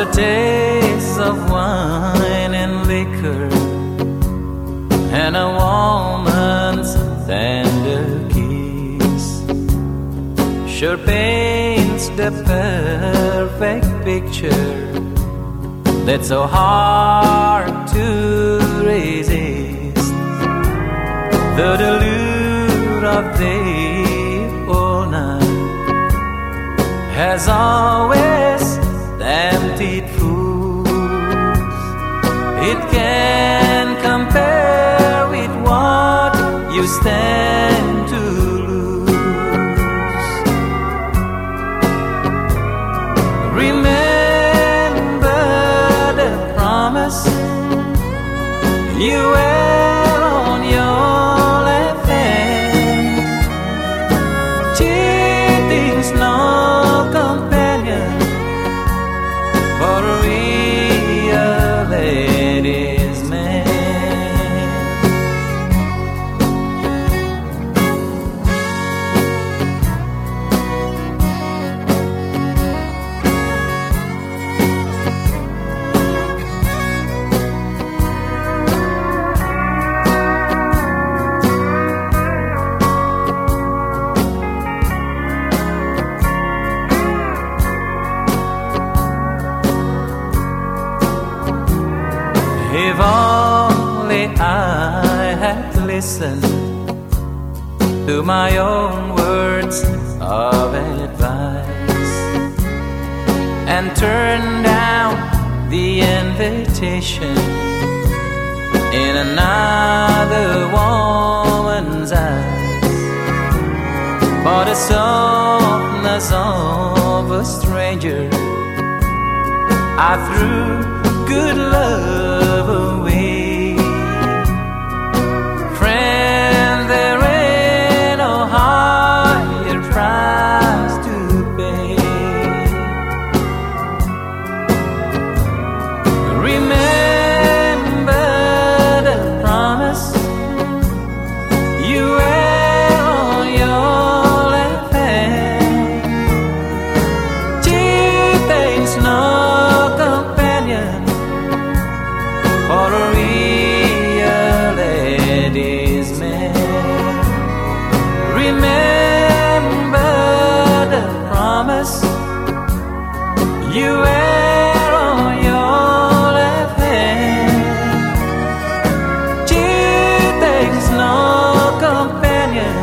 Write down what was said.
for the taste of wine and liquor and a woman's tender kiss. Sure paints the perfect picture that's so hard to resist. The lure of day or night has always tempted fools it can compare with what you stand to lose. Remember the promise you If only I had listened to my own words of advice and turned down the invitation in another woman's eyes for the softness of a stranger. I threw good love away. You wear on your left hand. No companion